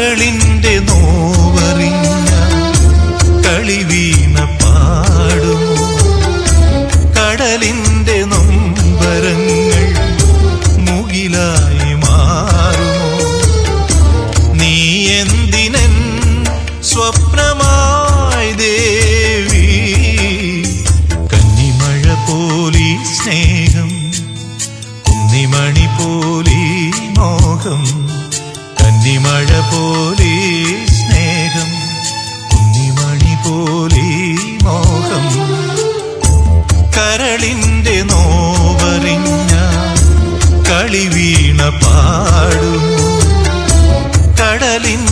കരളിന്റെ നോവറിഞ്ഞ കളിവീണ പാടും. കടലിന്റെ നൊമ്പരങ്ങൾ മുകിലായി മാറുമോ? നീ എന്തിനൻ സ്വപ്നമായി ദേവി? കന്നിമഴ പോലി സ്നേഹം കുന്നിമണി പോലി മോഹം. പോലെ സ്നേഹം കുഞ്ഞിമണി പോലെ മോഹം. കരളിന്റെ നോവറിഞ്ഞ കളി വീണ പാടും. കടലിൻ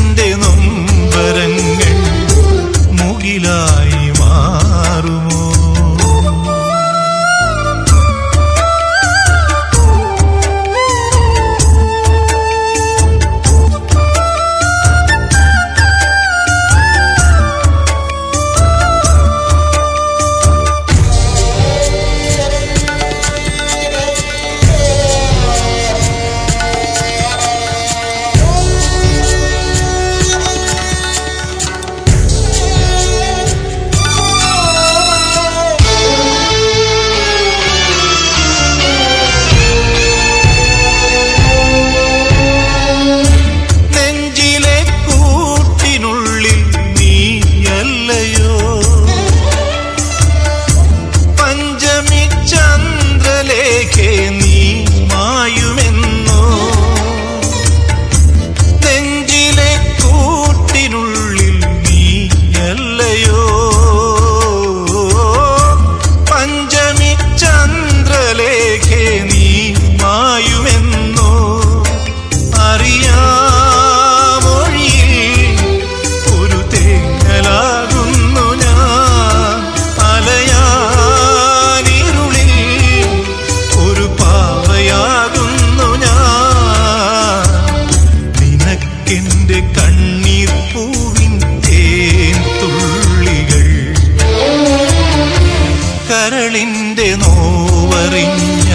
കരളിന്റെ നോവറിഞ്ഞ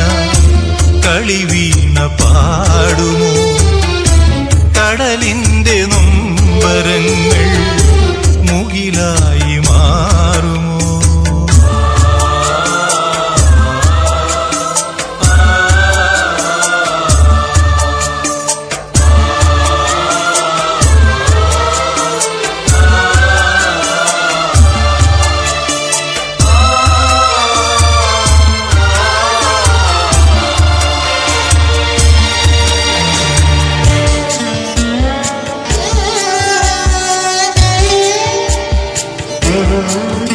കളി വീണ പാടുമോ? കടലിൻ river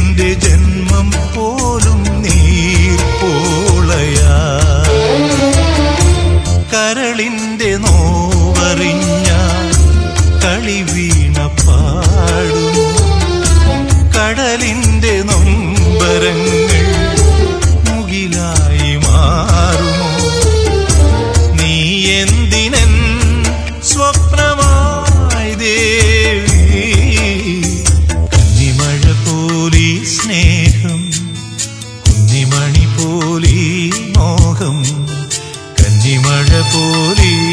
നിന്റെ ജന്മ 努力